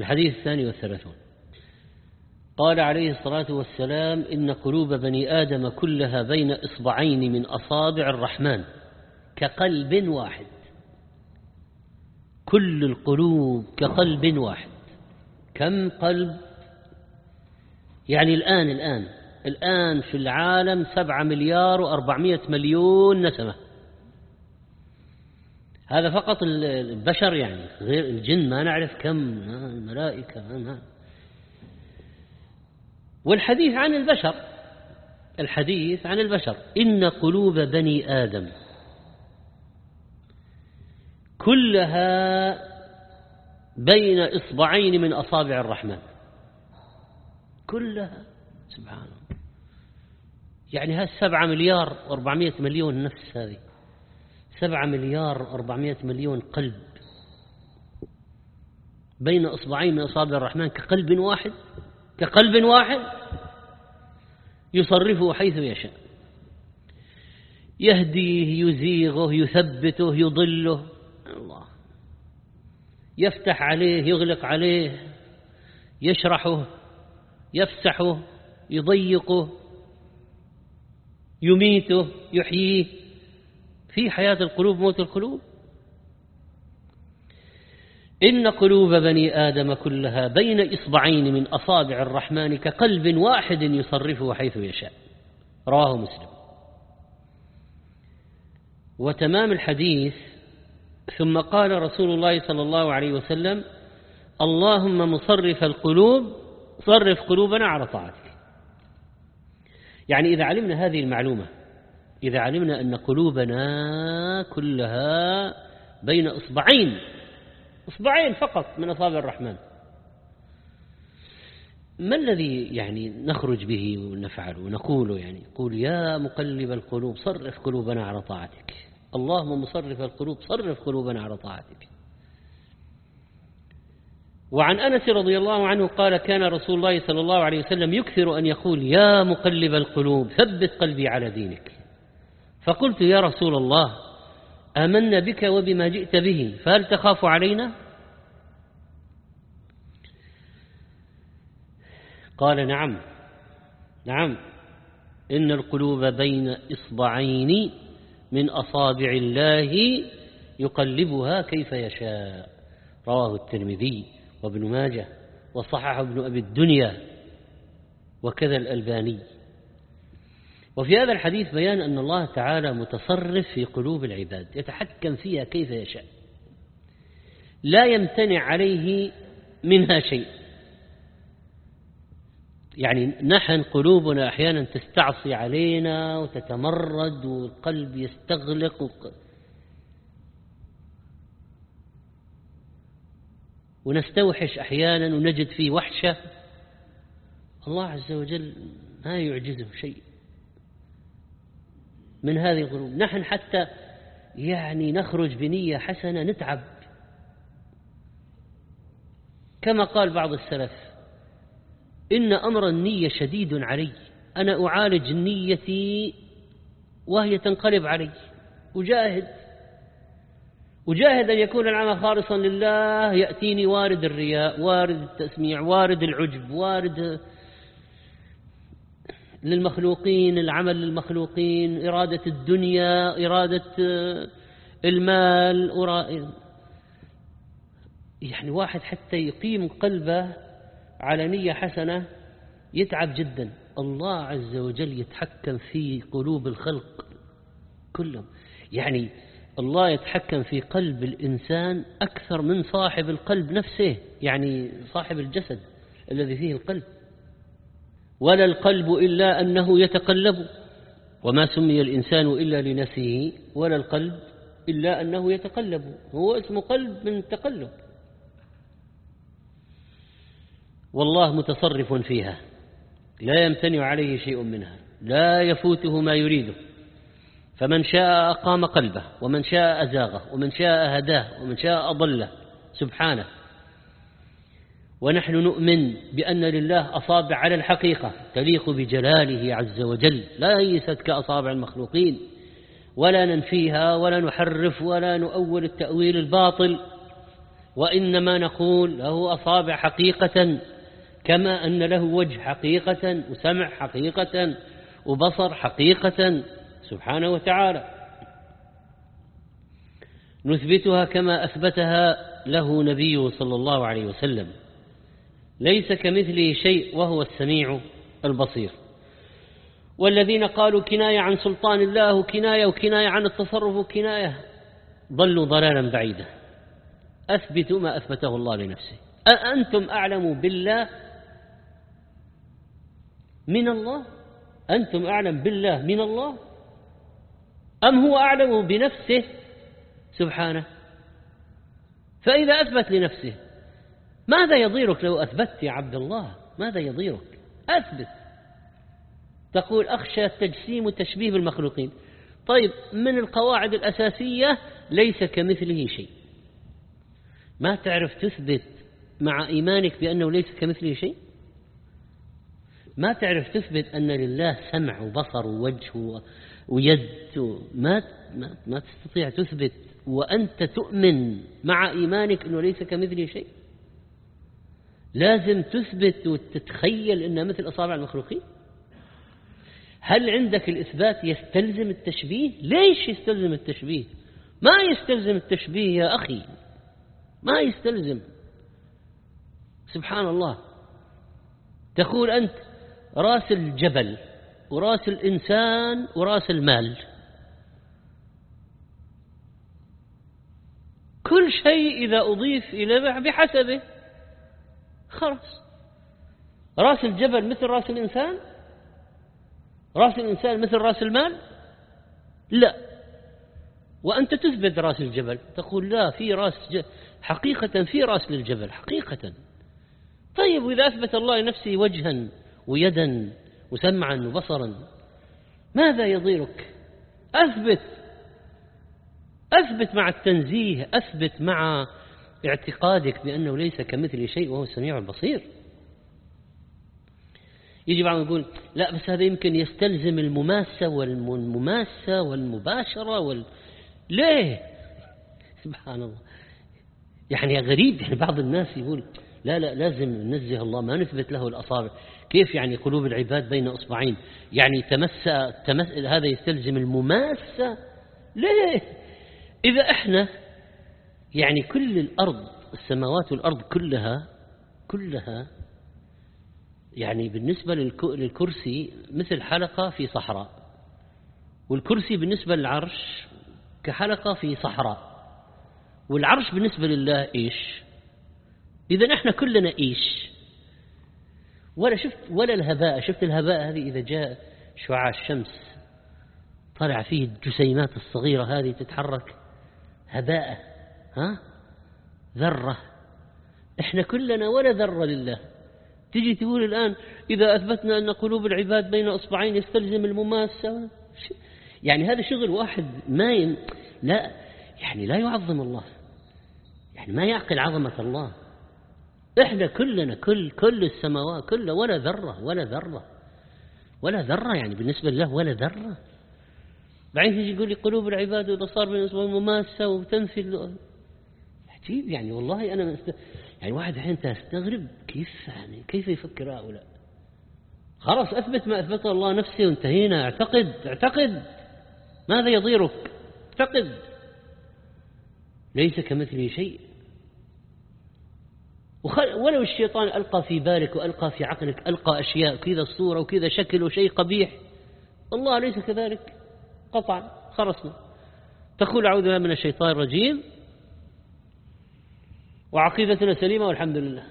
الحديث الثاني والثلاثون. قال عليه الصلاة والسلام إن قلوب بني آدم كلها بين إصبعين من أصابع الرحمن كقلب واحد. كل القلوب كقلب واحد. كم قلب؟ يعني الآن الآن الآن في العالم سبعة مليار وأربعمائة مليون نسمة. هذا فقط البشر يعني غير الجن ما نعرف كم الملائكة ما والحديث عن البشر الحديث عن البشر إن قلوب بني آدم كلها بين إصبعين من أصابع الرحمن. كلها سبحان الله. يعني هذه سبعة مليار وأربعمائة مليون نفس هذه. سبعة مليار وأربعمائة مليون قلب. بين إصبعين من أصابع الرحمن كقلب واحد؟ كقلب واحد؟ يصرفه حيث يشاء. يهديه يزيغه يثبته يضله. الله. يفتح عليه يغلق عليه يشرحه يفسحه يضيقه يميته يحييه. في حياة القلوب موت القلوب. إن قلوب بني آدم كلها بين إصبعين من أصابع الرحمن كقلب واحد يصرفه حيث يشاء. رواه مسلم. وتمام الحديث ثم قال رسول الله صلى الله عليه وسلم اللهم مصرف القلوب صرف قلوبنا على طاعتك. يعني إذا علمنا هذه المعلومة إذا علمنا أن قلوبنا كلها بين إصبعين إصبعين فقط من أصابع الرحمن. ما الذي يعني نخرج به ونفعله ونقوله يعني؟ قول يا مقلب القلوب صرف قلوبنا على طاعتك. اللهم مصرف القلوب صرف قلوبنا على طاعتك. وعن أنس رضي الله عنه قال كان رسول الله صلى الله عليه وسلم يكثر أن يقول يا مقلب القلوب ثبت قلبي على دينك. فقلت يا رسول الله آمنا بك وبما جئت به فهل تخاف علينا؟ قال نعم نعم إن القلوب بين إصبعين من أصابع الله يقلبها كيف يشاء. رواه الترمذي وابن ماجه وصحح ابن أبي الدنيا وكذا الألباني. وفي هذا الحديث بيان أن الله تعالى متصرف في قلوب العباد يتحكم فيها كيف يشاء. لا يمتنع عليه منها شيء. يعني نحن قلوبنا أحيانا تستعصي علينا وتتمرد والقلب يستغلق ونستوحش أحيانا ونجد فيه وحشة. الله عز وجل ما يعجزه شيء. من هذه القلوب نحن حتى يعني نخرج بنية حسنة نتعب. كما قال بعض السلف إن أمر النية شديد علي. أنا أعالج نيتي وهي تنقلب علي. أجاهد. أجاهد أن يكون العمل خالصا لله يأتيني وارد الرياء وارد التسميع وارد العجب وارد للمخلوقين العمل للمخلوقين إرادة الدنيا إرادة المال يعني واحد حتى يقيم قلبه على نية حسنة يتعب جدا. الله عز وجل يتحكم في قلوب الخلق كلهم. يعني الله يتحكم في قلب الإنسان أكثر من صاحب القلب نفسه يعني صاحب الجسد الذي فيه القلب. ولا القلب إلا أنه يتقلب وما سمي الإنسان إلا لنفسه ولا القلب إلا أنه يتقلب هو اسم قلب من التقلب والله متصرف فيها لا يمتنع عليه شيء منها لا يفوته ما يريده فمن شاء أقام قلبه ومن شاء أزاغه ومن شاء هداه ومن شاء أضله سبحانه ونحن نؤمن بأن لله أصابع على الحقيقة تليق بجلاله عز وجل لا ليست كأصابع المخلوقين ولا ننفيها ولا نحرف ولا نؤول التأويل الباطل وإنما نقول له أصابع حقيقة كما أن له وجه حقيقة وسمع حقيقة وبصر حقيقة سبحانه وتعالى. نثبتها كما أثبتها له نبيه صلى الله عليه وسلم. ليس كمثله شيء وهو السميع البصير. والذين قالوا كناية عن سلطان الله وكناية وكناية عن التصرف وكناية ضلوا ضلالا بعيدا. أثبتوا ما أثبته الله لنفسه. أأنتم أعلم بالله؟ من الله؟ أنتم أعلم بالله من الله؟ أم هو أعلم بنفسه؟ سبحانه. فإذا أثبت لنفسه ماذا يضيرك لو أثبت يا عبد الله؟ ماذا يضيرك؟ أثبت. تقول أخشى التجسيم والتشبيه بالمخلوقين. طيب من القواعد الأساسية؟ ليس كمثله شيء. ما تعرف تثبت مع إيمانك بأنه ليس كمثله شيء؟ ما تعرف تثبت أن لله سمع وبصر ووجه ويد ما ما تستطيع تثبت وأنت تؤمن مع إيمانك أنه ليس كمثله شيء؟ لازم تثبت وتتخيل أنها مثل أصابع المخلوقين؟ هل عندك الإثبات يستلزم التشبيه؟ ليش يستلزم التشبيه؟ ما يستلزم التشبيه يا أخي. ما يستلزم. سبحان الله. تقول أنت رأس الجبل ورأس الإنسان ورأس المال. كل شيء إذا أضيف إلى بحسبه. خلاص. رأس الجبل مثل رأس الإنسان؟ رأس الإنسان مثل رأس المال؟ لا. وأنت تثبت رأس الجبل. تقول لا في رأس حقيقة في رأس للجبل حقيقة. طيب وإذا أثبت الله لنفسه وجها ويدا وسمعا وبصرا ماذا يضيرك؟ أثبت. أثبت مع التنزيه أثبت مع اعتقادك بأنه ليس كمثل شيء وهو السميع البصير. يجي بعضهم يقول لا بس هذا يمكن يستلزم المماسة والمماسة والمباشرة وال... ليه؟ سبحان الله. يعني غريب يعني بعض الناس يقول لا لا لازم ننزه الله ما نثبت له الأصابع. كيف يعني قلوب العباد بين أصبعين؟ يعني تمس, تمس هذا يستلزم المماسة؟ ليه؟ إذا إحنا يعني كل الأرض السماوات والأرض كلها كلها يعني بالنسبة للكرسي مثل حلقة في صحراء والكرسي بالنسبة للعرش كحلقة في صحراء والعرش بالنسبة لله إيش؟ إذا إحنا كلنا إيش؟ ولا شفت ولا الهباء شفت الهباء هذه إذا جاء شعاع الشمس طلع فيه الجسيمات الصغيرة هذه تتحرك هباء. ها؟ ذرة. إحنا كلنا ولا ذرة لله. تجي تقول الآن إذا أثبتنا أن قلوب العباد بين أصبعين يستلزم المماسة يعني هذا شغل واحد ما ين... لا يعني لا يعظم الله. يعني ما يعقل عظمة الله. إحنا كلنا كل كل السماوات كلها ولا ذرة ولا ذرة. ولا ذرة يعني بالنسبة لله ولا ذرة. بعدين يجي يقول لي قلوب العباد وإذا صار بين أصبعين مماسة وتنفي عجيب يعني والله أنا مست... يعني واحد الحين تستغرب كيف يعني كيف يفكر هؤلاء. خلاص أثبت ما أثبته الله نفسه وانتهينا. اعتقد اعتقد. ماذا يضيرك؟ اعتقد. ليس كمثله شيء. ولو الشيطان ألقى في بالك وألقى في عقلك ألقى أشياء كذا الصورة وكذا شكل وشيء قبيح الله ليس كذلك. قطعا خلصنا. تقول أعوذ بالله من الشيطان الرجيم. وعقيدتنا سليمة والحمد لله.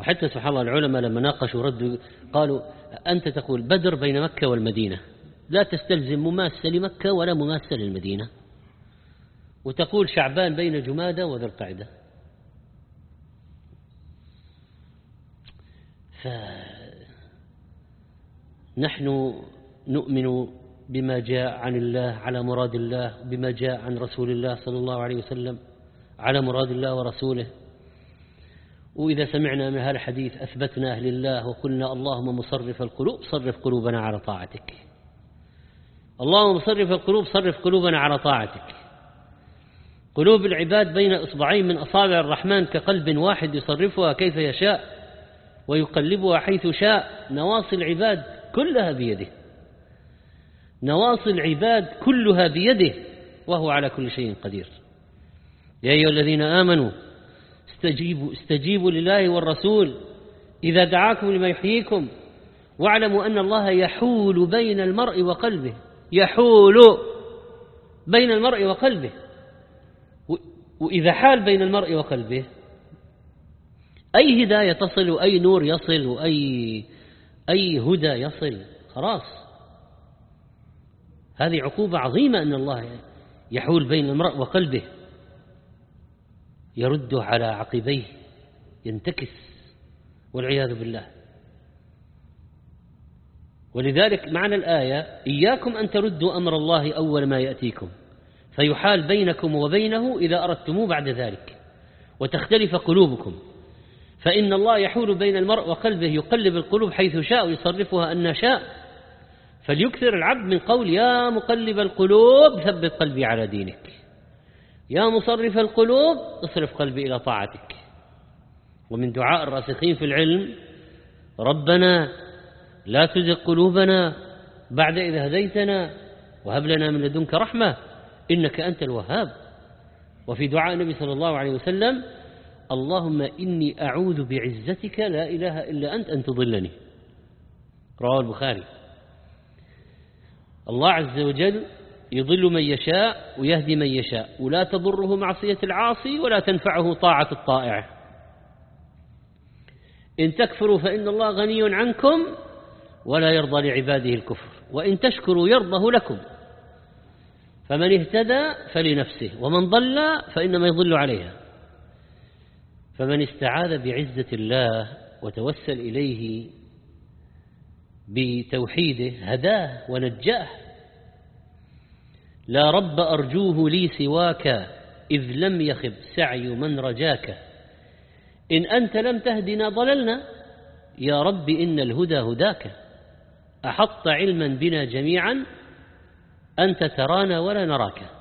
وحتى سبحان الله العلماء لما ناقشوا ردوا قالوا أنت تقول بدر بين مكة والمدينة. لا تستلزم مماسة لمكة ولا مماسة للمدينة. وتقول شعبان بين جمادة وذي القعدة فنحن نؤمن بما جاء عن الله على مراد الله بما جاء عن رسول الله صلى الله عليه وسلم. على مراد الله ورسوله. وإذا سمعنا من هذا الحديث أثبتناه لله وقلنا اللهم مصرف القلوب صرف قلوبنا على طاعتك. اللهم مصرف القلوب صرف قلوبنا على طاعتك. قلوب العباد بين إصبعين من أصابع الرحمن كقلب واحد يصرفها كيف يشاء ويقلبها حيث شاء. نواصي العباد كلها بيده. نواصي العباد كلها بيده وهو على كل شيء قدير. يا أيها الذين آمنوا استجيبوا استجيبوا لله والرسول. إذا دعاكم لما يحييكم واعلموا أن الله يحول بين المرء وقلبه. يحول بين المرء وقلبه. وإذا حال بين المرء وقلبه أي هداية تصل وأي نور يصل وأي أي هدى يصل. خلاص. هذه عقوبة عظيمة أن الله يحول بين المرء وقلبه. يرده على عقبيه ينتكس والعياذ بالله. ولذلك معنى الآية إياكم أن تردوا أمر الله أول ما يأتيكم فيحال بينكم وبينه إذا أردتموه بعد ذلك وتختلف قلوبكم. فإن الله يحول بين المرء وقلبه يقلب القلوب حيث شاء ويصرفها أن شاء فليكثر العبد من قول يا مقلب القلوب ثبت قلبي على دينك. يا مصرف القلوب اصرف قلبي إلى طاعتك. ومن دعاء الراسخين في العلم ربنا لا تزغ قلوبنا بعد إذ هديتنا وهب لنا من لدنك رحمة إنك أنت الوهاب. وفي دعاء النبي صلى الله عليه وسلم اللهم إني أعوذ بعزتك لا إله إلا أنت أن تضلني. رواه البخاري. الله عز وجل يضل من يشاء ويهدي من يشاء ولا تضره معصية العاصي ولا تنفعه طاعة الطائع. إن تكفروا فإن الله غني عنكم ولا يرضى لعباده الكفر وإن تشكروا يرضه لكم. فمن اهتدى فلنفسه ومن ضل فإنما يضل عليها. فمن استعاذ بعزة الله وتوسل إليه بتوحيده هداه ونجاه. لا رب أرجوه لي سواك إذ لم يخب سعي من رجاك. إن أنت لم تهدنا ضللنا يا رب إن الهدى هداك. أحط علما بنا جميعا أنت ترانا ولا نراك.